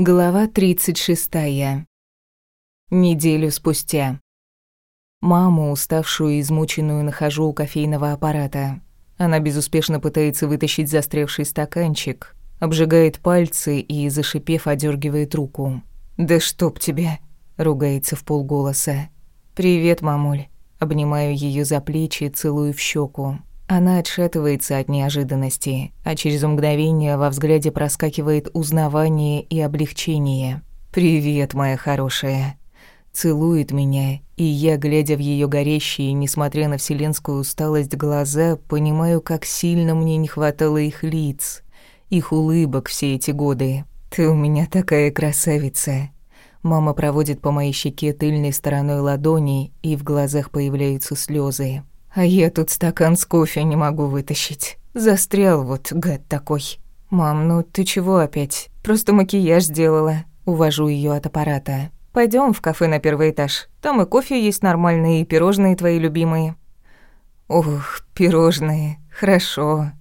Глава 36. Неделю спустя. Маму, уставшую и измученную, нахожу у кофейного аппарата. Она безуспешно пытается вытащить застрявший стаканчик, обжигает пальцы и, зашипев, одергивает руку. «Да чтоб тебя!» — ругается в полголоса. «Привет, мамуль». Обнимаю ее за плечи, целую в щеку. Она отшатывается от неожиданности, а через мгновение во взгляде проскакивает узнавание и облегчение. «Привет, моя хорошая». Целует меня, и я, глядя в ее горящие, несмотря на вселенскую усталость, глаза, понимаю, как сильно мне не хватало их лиц, их улыбок все эти годы. «Ты у меня такая красавица». Мама проводит по моей щеке тыльной стороной ладони, и в глазах появляются слезы. А я тут стакан с кофе не могу вытащить. Застрял вот, гад такой. Мам, ну ты чего опять? Просто макияж сделала. Увожу ее от аппарата. Пойдем в кафе на первый этаж. Там и кофе есть нормальные, и пирожные твои любимые. Ух, пирожные. Хорошо.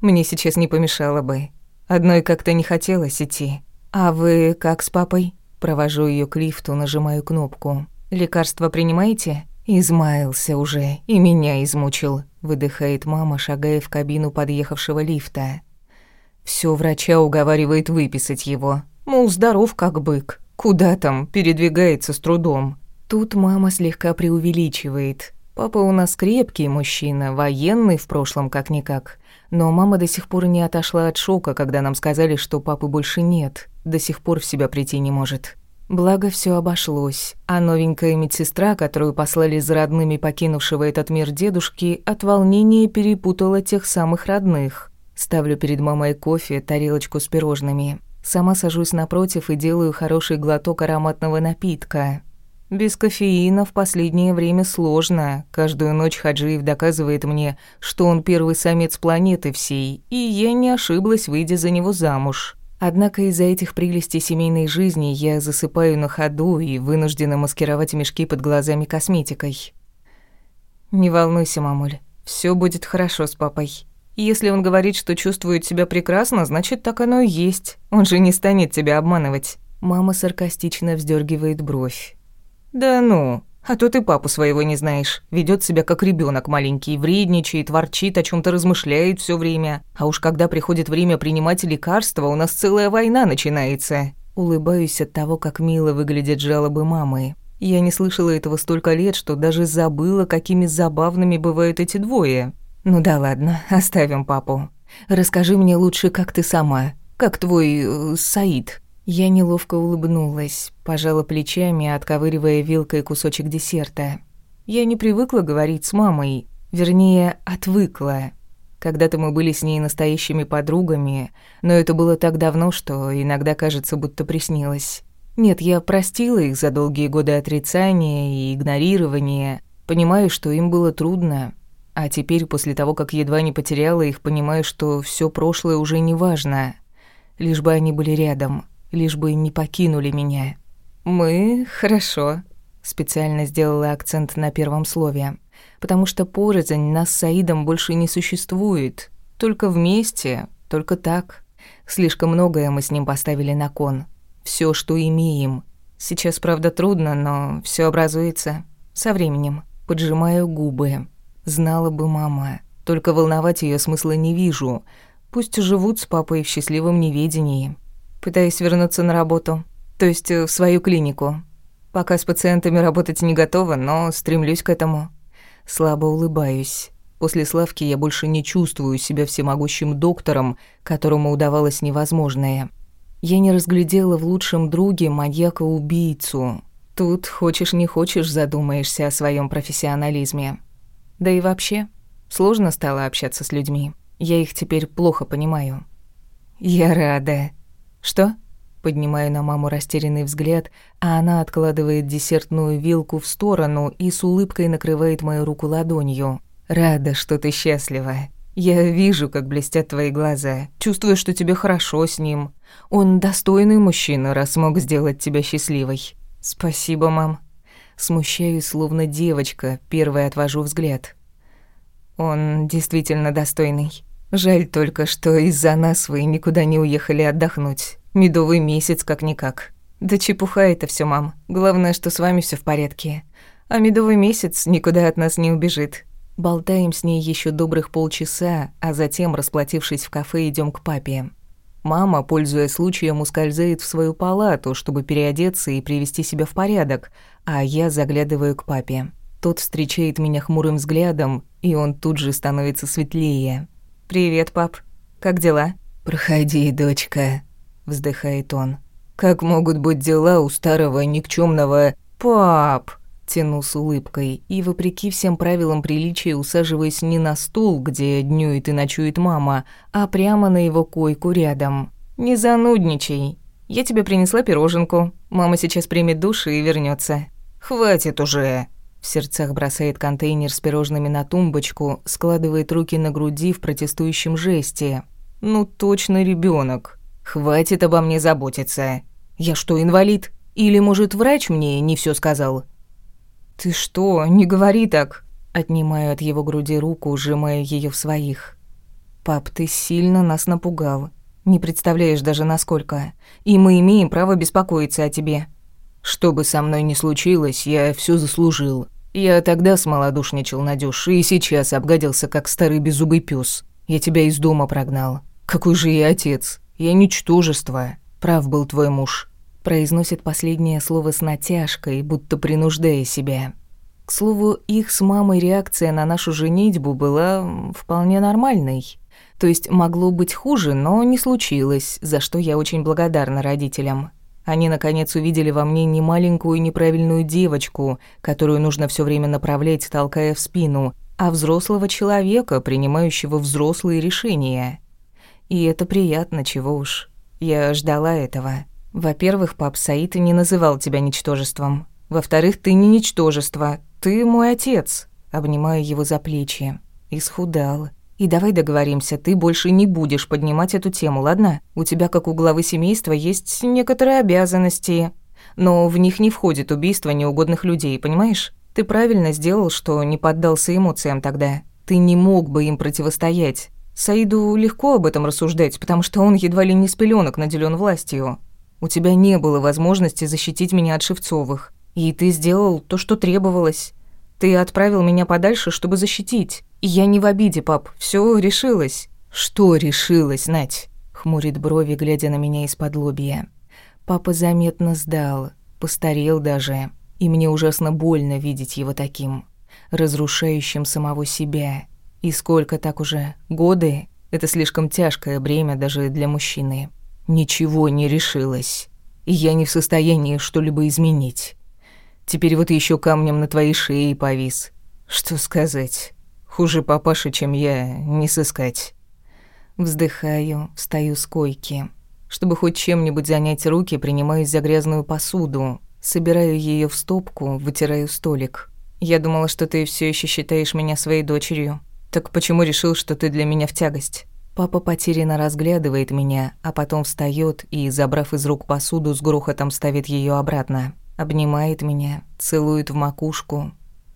Мне сейчас не помешало бы. Одной как-то не хотелось идти. А вы как с папой? Провожу ее к лифту, нажимаю кнопку. Лекарства принимаете? «Измаялся уже и меня измучил», — выдыхает мама, шагая в кабину подъехавшего лифта. Всё врача уговаривает выписать его. Мол, здоров как бык. Куда там, передвигается с трудом. Тут мама слегка преувеличивает. Папа у нас крепкий мужчина, военный в прошлом как-никак. Но мама до сих пор не отошла от шока, когда нам сказали, что папы больше нет. До сих пор в себя прийти не может. Благо все обошлось, а новенькая медсестра, которую послали за родными покинувшего этот мир дедушки, от волнения перепутала тех самых родных. Ставлю перед мамой кофе, тарелочку с пирожными. Сама сажусь напротив и делаю хороший глоток ароматного напитка. Без кофеина в последнее время сложно. Каждую ночь Хаджиев доказывает мне, что он первый самец планеты всей, и я не ошиблась, выйдя за него замуж. Однако из-за этих прелестей семейной жизни я засыпаю на ходу и вынуждена маскировать мешки под глазами косметикой. Не волнуйся, мамуль, все будет хорошо с папой. Если он говорит, что чувствует себя прекрасно, значит, так оно и есть. Он же не станет тебя обманывать. Мама саркастично вздергивает бровь. Да ну, а то ты папу своего не знаешь. Ведет себя как ребенок маленький, вредничает, ворчит, о чем то размышляет все время. А уж когда приходит время принимать лекарства, у нас целая война начинается. Улыбаюсь от того, как мило выглядят жалобы мамы. Я не слышала этого столько лет, что даже забыла, какими забавными бывают эти двое. Ну да ладно, оставим папу. Расскажи мне лучше, как ты сама. Как твой э, Саид. Я неловко улыбнулась, пожала плечами, отковыривая вилкой кусочек десерта. Я не привыкла говорить с мамой, вернее, отвыкла. Когда-то мы были с ней настоящими подругами, но это было так давно, что иногда кажется, будто приснилось. Нет, я простила их за долгие годы отрицания и игнорирования, понимаю, что им было трудно. А теперь, после того, как едва не потеряла их, понимаю, что все прошлое уже не важно, лишь бы они были рядом лишь бы не покинули меня. «Мы хорошо», — специально сделала акцент на первом слове, потому что порознь нас с Саидом больше не существует. Только вместе, только так. Слишком многое мы с ним поставили на кон. Все, что имеем. Сейчас, правда, трудно, но все образуется. Со временем. Поджимаю губы. Знала бы мама. Только волновать ее смысла не вижу. Пусть живут с папой в счастливом неведении. Пытаюсь вернуться на работу, то есть э, в свою клинику. Пока с пациентами работать не готова, но стремлюсь к этому. Слабо улыбаюсь. После Славки я больше не чувствую себя всемогущим доктором, которому удавалось невозможное. Я не разглядела в лучшем друге маньяка-убийцу. Тут, хочешь не хочешь, задумаешься о своем профессионализме. Да и вообще, сложно стало общаться с людьми. Я их теперь плохо понимаю. Я рада. «Что?» Поднимаю на маму растерянный взгляд, а она откладывает десертную вилку в сторону и с улыбкой накрывает мою руку ладонью. «Рада, что ты счастлива. Я вижу, как блестят твои глаза. Чувствую, что тебе хорошо с ним. Он достойный мужчина, раз смог сделать тебя счастливой. Спасибо, мам». Смущаюсь, словно девочка, первая отвожу взгляд. Он действительно достойный. Жаль только, что из-за нас вы никуда не уехали отдохнуть. Медовый месяц как-никак. Да чепуха это все, мам. Главное, что с вами все в порядке. А медовый месяц никуда от нас не убежит. Болтаем с ней еще добрых полчаса, а затем, расплатившись в кафе, идем к папе. Мама, пользуясь случаем, ускользает в свою палату, чтобы переодеться и привести себя в порядок, а я заглядываю к папе. Тот встречает меня хмурым взглядом, и он тут же становится светлее. «Привет, пап. Как дела?» «Проходи, дочка», — вздыхает он. «Как могут быть дела у старого никчемного пап?» Тяну с улыбкой и, вопреки всем правилам приличия, усаживаясь не на стул, где днюет и ночует мама, а прямо на его койку рядом. «Не занудничай. Я тебе принесла пироженку. Мама сейчас примет душ и вернется. «Хватит уже!» В сердцах бросает контейнер с пирожными на тумбочку, складывает руки на груди в протестующем жесте. «Ну точно ребенок. Хватит обо мне заботиться. Я что, инвалид? Или, может, врач мне не все сказал?» «Ты что? Не говори так!» Отнимаю от его груди руку, сжимая ее в своих. «Пап, ты сильно нас напугал. Не представляешь даже насколько. И мы имеем право беспокоиться о тебе». «Что бы со мной ни случилось, я все заслужил. Я тогда смолодушничал, Надюш, и сейчас обгадился, как старый беззубый пес. Я тебя из дома прогнал. Какой же я отец? Я ничтожество. Прав был твой муж произносит последнее слово с натяжкой, будто принуждая себя. К слову, их с мамой реакция на нашу женитьбу была вполне нормальной. То есть могло быть хуже, но не случилось, за что я очень благодарна родителям. Они, наконец, увидели во мне не маленькую неправильную девочку, которую нужно все время направлять, толкая в спину, а взрослого человека, принимающего взрослые решения. И это приятно, чего уж. Я ждала этого. Во-первых, пап Саид не называл тебя ничтожеством. Во-вторых, ты не ничтожество, ты мой отец. Обнимаю его за плечи. Исхудал. И давай договоримся, ты больше не будешь поднимать эту тему, ладно? У тебя, как у главы семейства, есть некоторые обязанности, но в них не входит убийство неугодных людей, понимаешь? Ты правильно сделал, что не поддался эмоциям тогда. Ты не мог бы им противостоять. Саиду легко об этом рассуждать, потому что он едва ли не с пелёнок наделён властью. У тебя не было возможности защитить меня от Шевцовых. И ты сделал то, что требовалось. Ты отправил меня подальше, чтобы защитить. Я не в обиде, пап. Все решилось». «Что решилось, Нать?» Хмурит брови, глядя на меня из-под лобья. Папа заметно сдал, постарел даже. И мне ужасно больно видеть его таким. Разрушающим самого себя. И сколько так уже? Годы? Это слишком тяжкое бремя даже для мужчины. Ничего не решилось. И я не в состоянии что-либо изменить. Теперь вот еще камнем на твоей шее повис. Что сказать? Хуже папаши, чем я, не сыскать. Вздыхаю, встаю с койки. Чтобы хоть чем-нибудь занять руки, принимаюсь за грязную посуду. Собираю ее в стопку, вытираю столик. Я думала, что ты все еще считаешь меня своей дочерью. Так почему решил, что ты для меня в тягость? Папа потерянно разглядывает меня, а потом встает и, забрав из рук посуду, с грохотом ставит ее обратно. Обнимает меня, целует в макушку.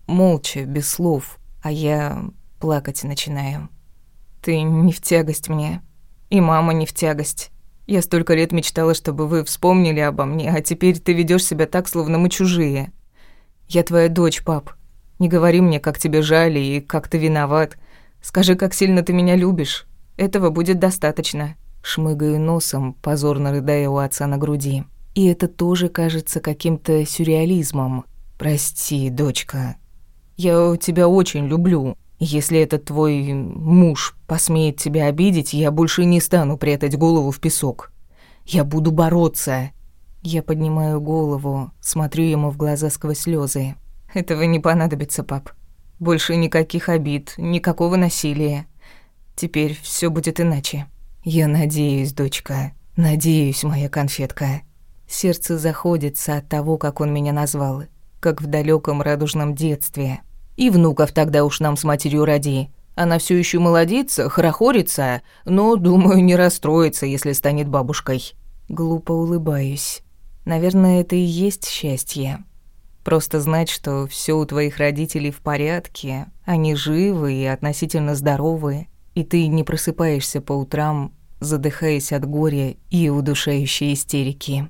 Молча, без слов, а я плакать начинаю. «Ты не в тягость мне. И мама не в тягость. Я столько лет мечтала, чтобы вы вспомнили обо мне, а теперь ты ведешь себя так, словно мы чужие. Я твоя дочь, пап. Не говори мне, как тебе жаль и как ты виноват. Скажи, как сильно ты меня любишь. Этого будет достаточно. Шмыгаю носом, позорно рыдая у отца на груди. И это тоже кажется каким-то сюрреализмом. Прости, дочка. Я тебя очень люблю. Если этот твой муж посмеет тебя обидеть, я больше не стану прятать голову в песок. Я буду бороться. Я поднимаю голову, смотрю ему в глаза сквозь слезы. Этого не понадобится, пап. Больше никаких обид, никакого насилия. Теперь все будет иначе. Я надеюсь, дочка. Надеюсь, моя конфетка. Сердце заходится от того, как он меня назвал, как в далеком радужном детстве. И внуков тогда уж нам с матерью роди. Она все еще молодится, хорохорится, но, думаю, не расстроится, если станет бабушкой. Глупо улыбаюсь. Наверное, это и есть счастье. Просто знать, что все у твоих родителей в порядке, они живы и относительно здоровы, и ты не просыпаешься по утрам задыхаясь от горя и удушающей истерики.